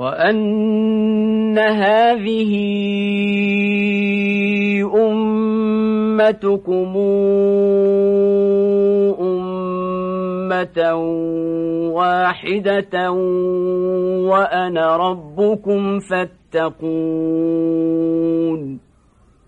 وأن هذه أمتكم أمة واحدة وأنا ربكم فاتقون.